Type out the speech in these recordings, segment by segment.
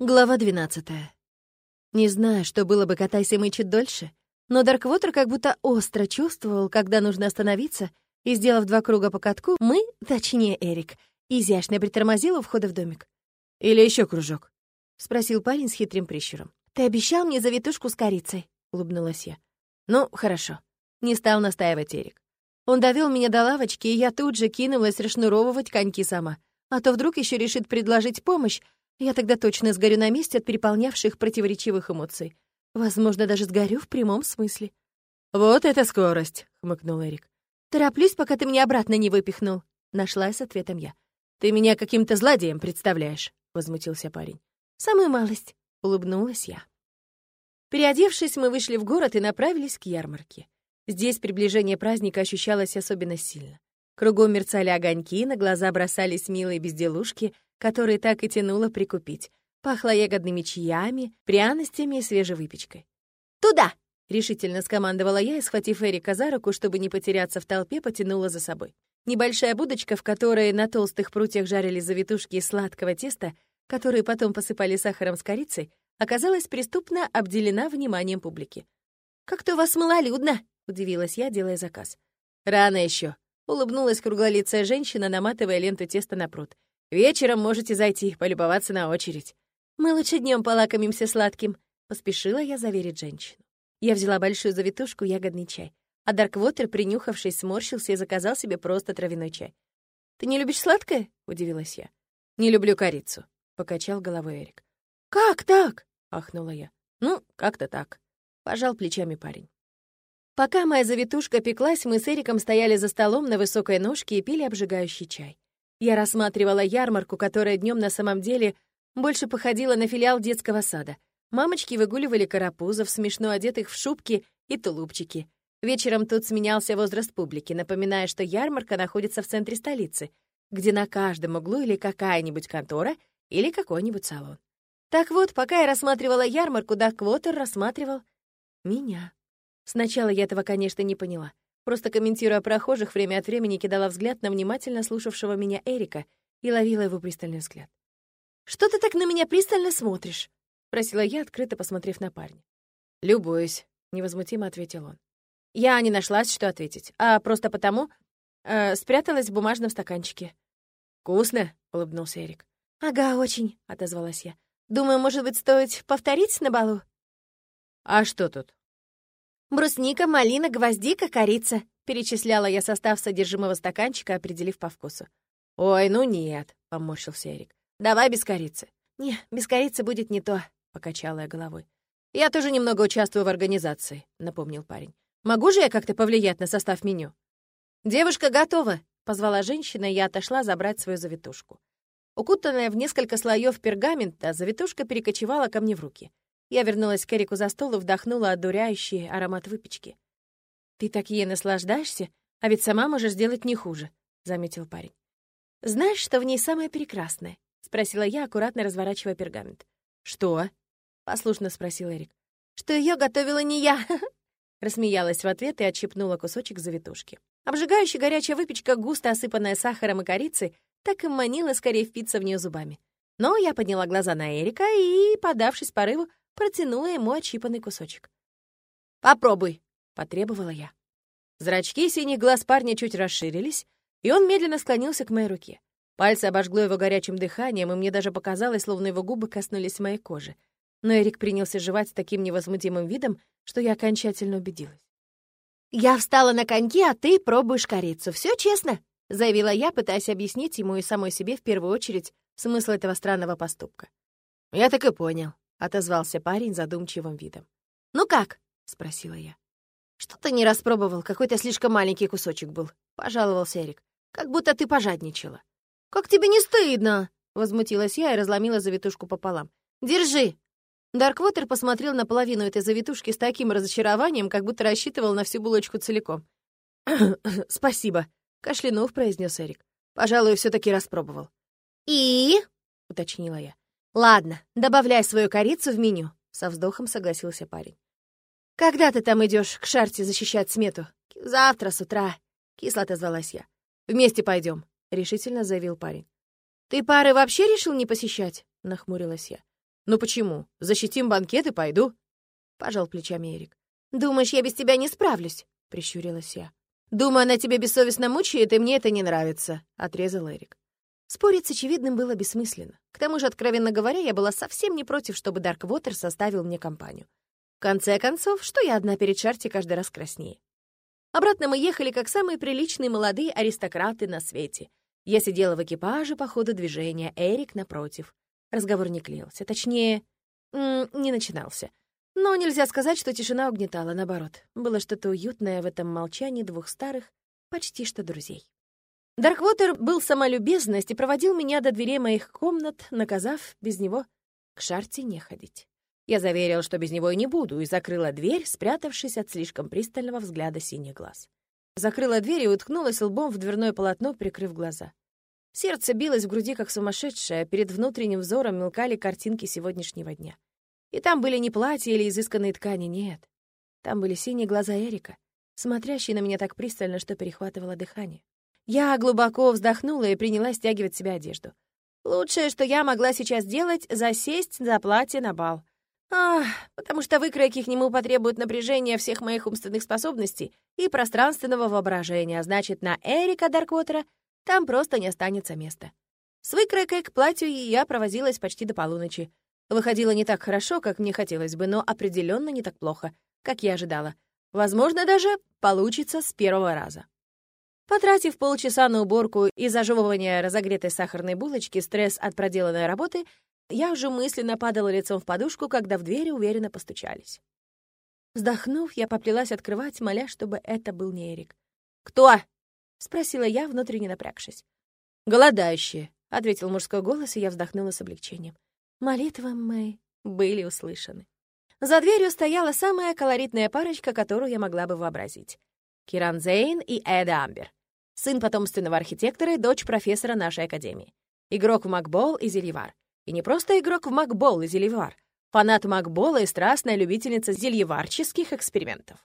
Глава 12. Не знаю, что было бы, катайся мы чуть дольше, но Дарквотер как будто остро чувствовал, когда нужно остановиться, и, сделав два круга по катку, мы, точнее Эрик, изящно притормозил у входа в домик. «Или еще кружок?» — спросил парень с хитрым прищуром. «Ты обещал мне завитушку с корицей», — улыбнулась я. «Ну, хорошо». Не стал настаивать Эрик. Он довел меня до лавочки, и я тут же кинулась расшнуровывать коньки сама. А то вдруг еще решит предложить помощь, я тогда точно сгорю на месте от переполнявших противоречивых эмоций. Возможно, даже сгорю в прямом смысле. «Вот это скорость!» — хмыкнул Эрик. «Тороплюсь, пока ты меня обратно не выпихнул», — нашлась с ответом я. «Ты меня каким-то злодеем представляешь», — возмутился парень. «Самую малость», — улыбнулась я. Переодевшись, мы вышли в город и направились к ярмарке. Здесь приближение праздника ощущалось особенно сильно. Кругом мерцали огоньки, на глаза бросались милые безделушки — которые так и тянуло прикупить. Пахло ягодными чаями, пряностями и свежей выпечкой. «Туда!» — решительно скомандовала я и, схватив Эрика за руку, чтобы не потеряться в толпе, потянула за собой. Небольшая будочка, в которой на толстых прутьях жарили завитушки из сладкого теста, которые потом посыпали сахаром с корицей, оказалась преступно обделена вниманием публики. «Как-то у вас малолюдно!» — удивилась я, делая заказ. «Рано еще, улыбнулась круглолицая женщина, наматывая ленту теста на пруд. Вечером можете зайти, полюбоваться на очередь. Мы лучше днем полакомимся сладким, поспешила я заверить женщину. Я взяла большую завитушку ягодный чай, а Дарквотер, принюхавшись, сморщился и заказал себе просто травяной чай. «Ты не любишь сладкое?» — удивилась я. «Не люблю корицу», — покачал головой Эрик. «Как так?» — ахнула я. «Ну, как-то так», — пожал плечами парень. Пока моя завитушка пеклась, мы с Эриком стояли за столом на высокой ножке и пили обжигающий чай. Я рассматривала ярмарку, которая днем на самом деле больше походила на филиал детского сада. Мамочки выгуливали карапузов, смешно одетых в шубки и тулупчики. Вечером тут сменялся возраст публики, напоминая, что ярмарка находится в центре столицы, где на каждом углу или какая-нибудь контора, или какой-нибудь салон. Так вот, пока я рассматривала ярмарку, Даквотер рассматривал меня. Сначала я этого, конечно, не поняла. Просто комментируя прохожих, время от времени кидала взгляд на внимательно слушавшего меня Эрика и ловила его пристальный взгляд. «Что ты так на меня пристально смотришь?» — просила я, открыто посмотрев на парня. «Любуюсь», — невозмутимо ответил он. Я не нашлась, что ответить, а просто потому э, спряталась в бумажном стаканчике. «Вкусно», — улыбнулся Эрик. «Ага, очень», — отозвалась я. «Думаю, может быть, стоит повторить на балу?» «А что тут?» «Брусника, малина, гвоздика, корица», — перечисляла я состав содержимого стаканчика, определив по вкусу. «Ой, ну нет», — поморщился Эрик. «Давай без корицы». «Не, без корицы будет не то», — покачала я головой. «Я тоже немного участвую в организации», — напомнил парень. «Могу же я как-то повлиять на состав меню?» «Девушка готова», — позвала женщина, и я отошла забрать свою завитушку. Укутанная в несколько слоев пергамента, завитушка перекочевала ко мне в руки. Я вернулась к Эрику за стол и вдохнула одуряющий аромат выпечки. «Ты так ей наслаждаешься, а ведь сама можешь сделать не хуже», — заметил парень. «Знаешь, что в ней самое прекрасное?» — спросила я, аккуратно разворачивая пергамент. «Что?» — послушно спросил Эрик. «Что ее готовила не я!» Рассмеялась в ответ и отщипнула кусочек завитушки. Обжигающая горячая выпечка, густо осыпанная сахаром и корицей, так и манила скорее впиться в нее зубами. Но я подняла глаза на Эрика и, подавшись порыву, протянула ему отщипанный кусочек. «Попробуй», — потребовала я. Зрачки синих глаз парня чуть расширились, и он медленно склонился к моей руке. Пальцы обожгло его горячим дыханием, и мне даже показалось, словно его губы коснулись моей кожи. Но Эрик принялся жевать с таким невозмутимым видом, что я окончательно убедилась. «Я встала на коньки, а ты пробуешь корицу. Все честно», — заявила я, пытаясь объяснить ему и самой себе в первую очередь смысл этого странного поступка. «Я так и понял», — отозвался парень задумчивым видом. «Ну как?» — спросила я. «Что-то не распробовал, какой-то слишком маленький кусочек был», — пожаловался Эрик. «Как будто ты пожадничала». «Как тебе не стыдно?» — возмутилась я и разломила завитушку пополам. «Держи!» Дарквотер посмотрел на половину этой завитушки с таким разочарованием, как будто рассчитывал на всю булочку целиком. «Спасибо», — кашлянув, произнес Эрик. «Пожалуй, все таки распробовал». «И?» — уточнила я. «Ладно, добавляй свою корицу в меню», — со вздохом согласился парень. «Когда ты там идешь к шарте защищать смету?» «Завтра с утра», — кисло отозвалась я. «Вместе пойдем, решительно заявил парень. «Ты пары вообще решил не посещать?» — нахмурилась я. «Ну почему? Защитим банкет и пойду». Пожал плечами Эрик. «Думаешь, я без тебя не справлюсь?» — прищурилась я. «Думаю, она тебя бессовестно мучает, и мне это не нравится», — отрезал Эрик. Спорить с очевидным было бессмысленно. К тому же, откровенно говоря, я была совсем не против, чтобы Дарквотер составил мне компанию. В конце концов, что я одна перед Шарти каждый раз краснее. Обратно мы ехали как самые приличные молодые аристократы на свете. Я сидела в экипаже по ходу движения, Эрик напротив. Разговор не клеился, точнее, не начинался. Но нельзя сказать, что тишина угнетала, наоборот. Было что-то уютное в этом молчании двух старых, почти что друзей. Дарквотер был сама и проводил меня до дверей моих комнат, наказав без него к шарте не ходить. Я заверил, что без него и не буду, и закрыла дверь, спрятавшись от слишком пристального взгляда синих глаз. Закрыла дверь и уткнулась лбом в дверное полотно, прикрыв глаза. Сердце билось в груди, как сумасшедшее, перед внутренним взором мелкали картинки сегодняшнего дня. И там были не платья или изысканные ткани, нет. Там были синие глаза Эрика, смотрящие на меня так пристально, что перехватывало дыхание. Я глубоко вздохнула и принялась стягивать себе одежду. Лучшее, что я могла сейчас сделать, засесть за платье на бал. Ах, потому что выкройки к нему потребуют напряжения всех моих умственных способностей и пространственного воображения, а значит, на Эрика Дарквотера там просто не останется места. С выкройкой к платью я провозилась почти до полуночи. Выходило не так хорошо, как мне хотелось бы, но определенно не так плохо, как я ожидала. Возможно, даже получится с первого раза. Потратив полчаса на уборку и зажевывание разогретой сахарной булочки, стресс от проделанной работы, я уже мысленно падала лицом в подушку, когда в двери уверенно постучались. Вздохнув, я поплелась открывать, моля, чтобы это был не Эрик. «Кто?» — спросила я, внутренне напрягшись. «Голодающие», — ответил мужской голос, и я вздохнула с облегчением. Молитвы мои были услышаны. За дверью стояла самая колоритная парочка, которую я могла бы вообразить. Киран Зейн и Эда Амбер сын потомственного архитектора и дочь профессора нашей академии. Игрок в макбол и зельевар. И не просто игрок в макбол и зельевар, фанат макбола и страстная любительница зельеварческих экспериментов.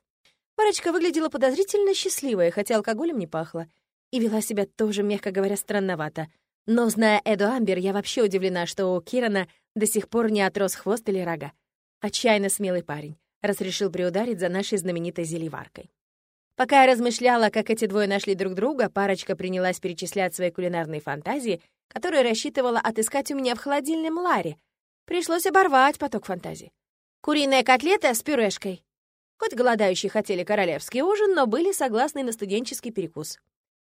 Парочка выглядела подозрительно счастливой, хотя алкоголем не пахло, и вела себя тоже, мягко говоря, странновато. Но, зная Эду Амбер, я вообще удивлена, что у Кирана до сих пор не отрос хвост или рога. Отчаянно смелый парень, раз решил приударить за нашей знаменитой зельеваркой. Пока я размышляла, как эти двое нашли друг друга, парочка принялась перечислять свои кулинарные фантазии, которые рассчитывала отыскать у меня в холодильном ларе. Пришлось оборвать поток фантазий. Куриная котлета с пюрешкой. Хоть голодающие хотели королевский ужин, но были согласны на студенческий перекус.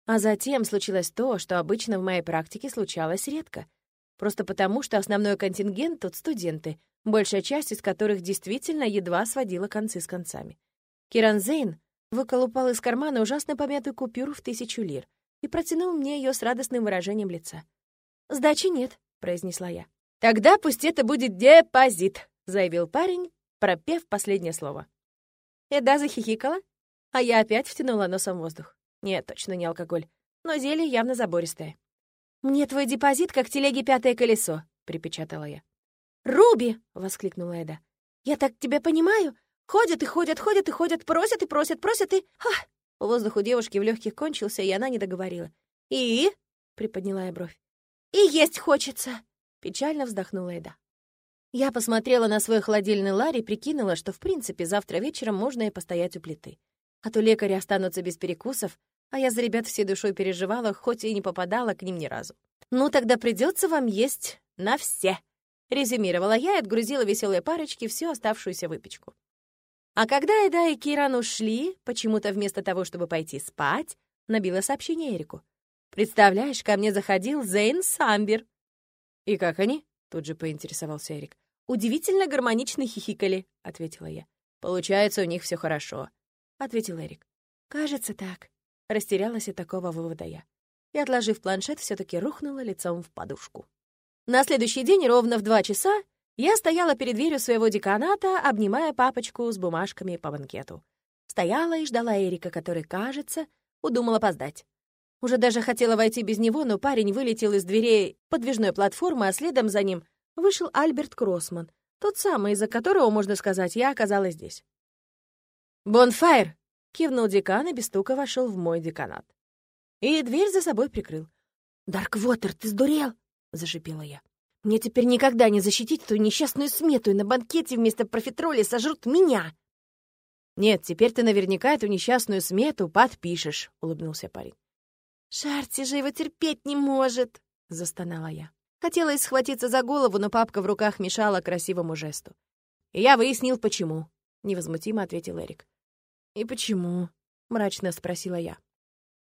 А затем случилось то, что обычно в моей практике случалось редко. Просто потому, что основной контингент тут студенты, большая часть из которых действительно едва сводила концы с концами. Киран Зейн выколупал из кармана ужасно помятую купюру в тысячу лир и протянул мне ее с радостным выражением лица. «Сдачи нет», — произнесла я. «Тогда пусть это будет депозит», — заявил парень, пропев последнее слово. Эда захихикала, а я опять втянула носом воздух. Нет, точно не алкоголь, но зелье явно забористое. «Мне твой депозит, как телеги пятое колесо», — припечатала я. «Руби!» — воскликнула Эда. «Я так тебя понимаю, Ходят и ходят, ходят и ходят, просят и просят, просят и... Ха! Воздух у девушки в легких кончился, и она не договорила. «И?» — приподняла я бровь. «И есть хочется!» — печально вздохнула Эда. Я посмотрела на свой холодильный ларь и прикинула, что, в принципе, завтра вечером можно и постоять у плиты. А то лекари останутся без перекусов, а я за ребят всей душой переживала, хоть и не попадала к ним ни разу. «Ну, тогда придется вам есть на все!» — резюмировала я и отгрузила веселой парочке всю оставшуюся выпечку. А когда Эда и Киран ушли, почему-то вместо того, чтобы пойти спать, набила сообщение Эрику. «Представляешь, ко мне заходил Зейн Самбер». «И как они?» — тут же поинтересовался Эрик. «Удивительно гармонично хихикали», — ответила я. «Получается, у них все хорошо», — ответил Эрик. «Кажется, так», — растерялась от такого вывода я. И, отложив планшет, все таки рухнула лицом в подушку. На следующий день ровно в два часа я стояла перед дверью своего деканата, обнимая папочку с бумажками по банкету. Стояла и ждала Эрика, который, кажется, удумал опоздать. Уже даже хотела войти без него, но парень вылетел из дверей подвижной платформы, а следом за ним вышел Альберт Кроссман, тот самый, из-за которого, можно сказать, я оказалась здесь. «Бонфайр!» — кивнул декан и без стука вошел в мой деканат. И дверь за собой прикрыл. «Дарквотер, ты сдурел?» — зашипела я. Мне теперь никогда не защитить эту несчастную смету, и на банкете вместо профитроли сожрут меня!» «Нет, теперь ты наверняка эту несчастную смету подпишешь», — улыбнулся парень. «Шарти же его терпеть не может!» — застонала я. Хотелось схватиться за голову, но папка в руках мешала красивому жесту. «И я выяснил, почему», — невозмутимо ответил Эрик. «И почему?» — мрачно спросила я.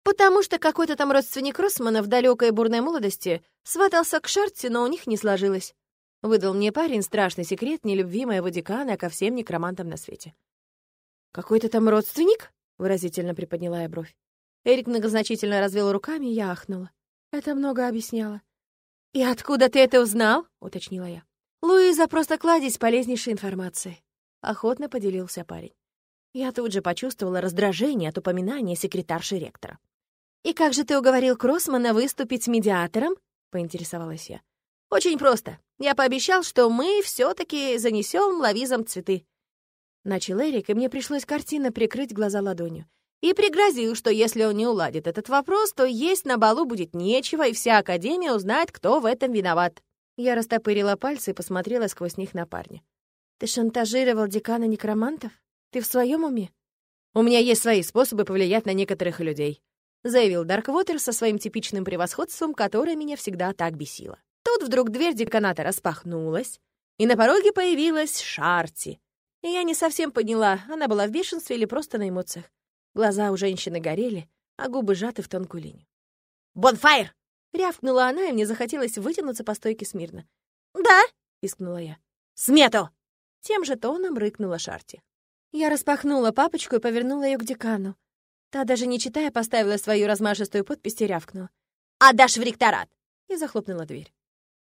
«Потому что какой-то там родственник Росмана в далекой бурной молодости сватался к Шарти, но у них не сложилось. Выдал мне парень страшный секрет нелюбви моего декана ко всем некромантам на свете. «Какой-то там родственник?» — выразительно приподняла я бровь. Эрик многозначительно развел руками, и я ахнула. Это много объясняло. «И откуда ты это узнал?» — уточнила я. «Луиза просто кладезь полезнейшей информации», — охотно поделился парень. Я тут же почувствовала раздражение от упоминания секретарши ректора. «И как же ты уговорил Кроссмана выступить медиатором?» — поинтересовалась я. «Очень просто. Я пообещал, что мы все таки занесем лавизам цветы». Начал Эрик, и мне пришлось картинно прикрыть глаза ладонью. И пригрозил, что если он не уладит этот вопрос, то есть на балу будет нечего, и вся Академия узнает, кто в этом виноват. Я растопырила пальцы и посмотрела сквозь них на парня. «Ты шантажировал декана некромантов? Ты в своем уме?» «У меня есть свои способы повлиять на некоторых людей», заявил Дарквотер со своим типичным превосходством, которое меня всегда так бесило. Тут вдруг дверь деканата распахнулась, и на пороге появилась Шарти. И я не совсем поняла, она была в бешенстве или просто на эмоциях. Глаза у женщины горели, а губы сжаты в тонкую линию. «Бонфайр!» Рявкнула она, и мне захотелось вытянуться по стойке смирно. «Да?» — пискнула я. «Смету!» Тем же тоном рыкнула Шарти. Я распахнула папочку и повернула ее к декану. Та, даже не читая, поставила свою размашистую подпись и рявкнула. «Отдашь в ректорат!» И захлопнула дверь.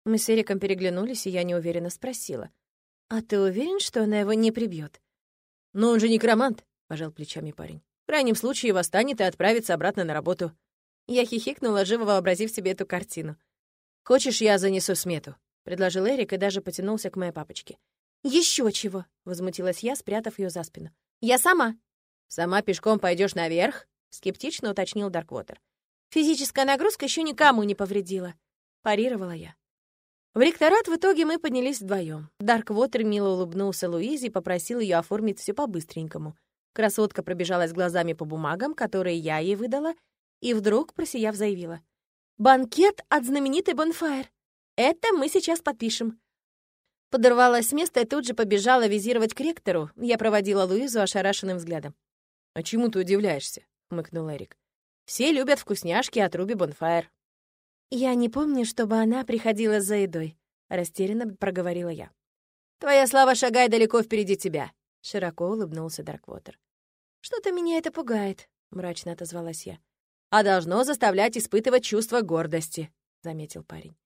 Мы с Эриком переглянулись, и я неуверенно спросила. «А ты уверен, что она его не прибьет? «Но он же некромант», — пожал плечами парень. «В крайнем случае восстанет и отправится обратно на работу». Я хихикнула, живо вообразив себе эту картину. «Хочешь, я занесу смету?» — предложил Эрик и даже потянулся к моей папочке. Еще чего!» — возмутилась я, спрятав ее за спину. «Я сама!» «Сама пешком пойдешь наверх?» — скептично уточнил Дарквотер. «Физическая нагрузка еще никому не повредила», — парировала я. В ректорат в итоге мы поднялись вдвоем. Дарквотер мило улыбнулся Луизе и попросил ее оформить все по-быстренькому. Красотка пробежалась глазами по бумагам, которые я ей выдала, и вдруг, просияв, заявила. «Банкет от знаменитой Бонфайр. Это мы сейчас подпишем». Подорвалась с места и тут же побежала визировать к ректору. Я проводила Луизу ошарашенным взглядом. «А чему ты удивляешься?» — хмыкнул Эрик. «Все любят вкусняшки от Руби Бонфайр». «Я не помню, чтобы она приходила за едой», — растерянно проговорила я. «Твоя слава шагает далеко впереди тебя», — широко улыбнулся Дарквотер. «Что-то меня это пугает», — мрачно отозвалась я а должно заставлять испытывать чувство гордости», — заметил парень.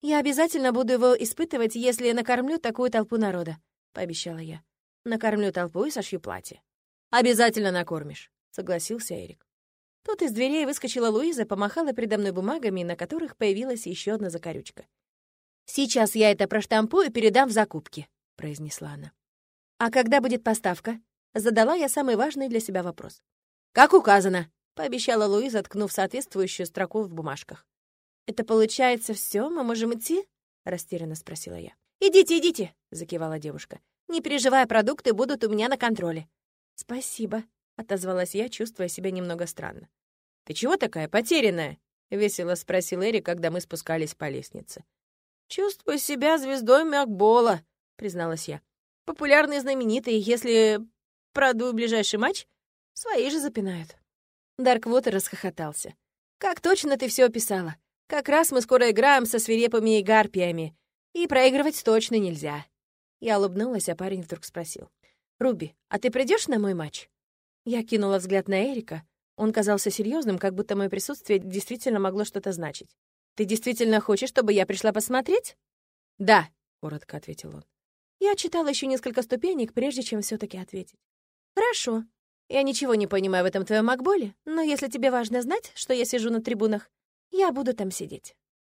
«Я обязательно буду его испытывать, если накормлю такую толпу народа», — пообещала я. «Накормлю толпу и сошью платье». «Обязательно накормишь», — согласился Эрик. Тут из дверей выскочила Луиза, помахала передо мной бумагами, на которых появилась еще одна закорючка. «Сейчас я это проштампую и передам в закупки», — произнесла она. «А когда будет поставка?» — задала я самый важный для себя вопрос. «Как указано», — пообещала Луиза, ткнув соответствующую строку в бумажках. «Это получается все, мы можем идти?» — растерянно спросила я. «Идите, идите!» — закивала девушка. «Не переживай, продукты будут у меня на контроле». «Спасибо», — отозвалась я, чувствуя себя немного странно. «Ты чего такая потерянная?» — весело спросил Эрик, когда мы спускались по лестнице. «Чувствую себя звездой Макбола», — призналась я. «Популярный и знаменитый, если продую ближайший матч, свои же запинают». Дарквотер расхохотался. «Как точно ты все описала. Как раз мы скоро играем со свирепыми гарпиями. И проигрывать точно нельзя». Я улыбнулась, а парень вдруг спросил. «Руби, а ты придешь на мой матч?» Я кинула взгляд на Эрика. Он казался серьезным, как будто мое присутствие действительно могло что-то значить. «Ты действительно хочешь, чтобы я пришла посмотреть?» «Да», — коротко ответил он. Я читала еще несколько ступенек, прежде чем все таки ответить. «Хорошо», я ничего не понимаю в этом твоем Макболе, но если тебе важно знать, что я сижу на трибунах, я буду там сидеть.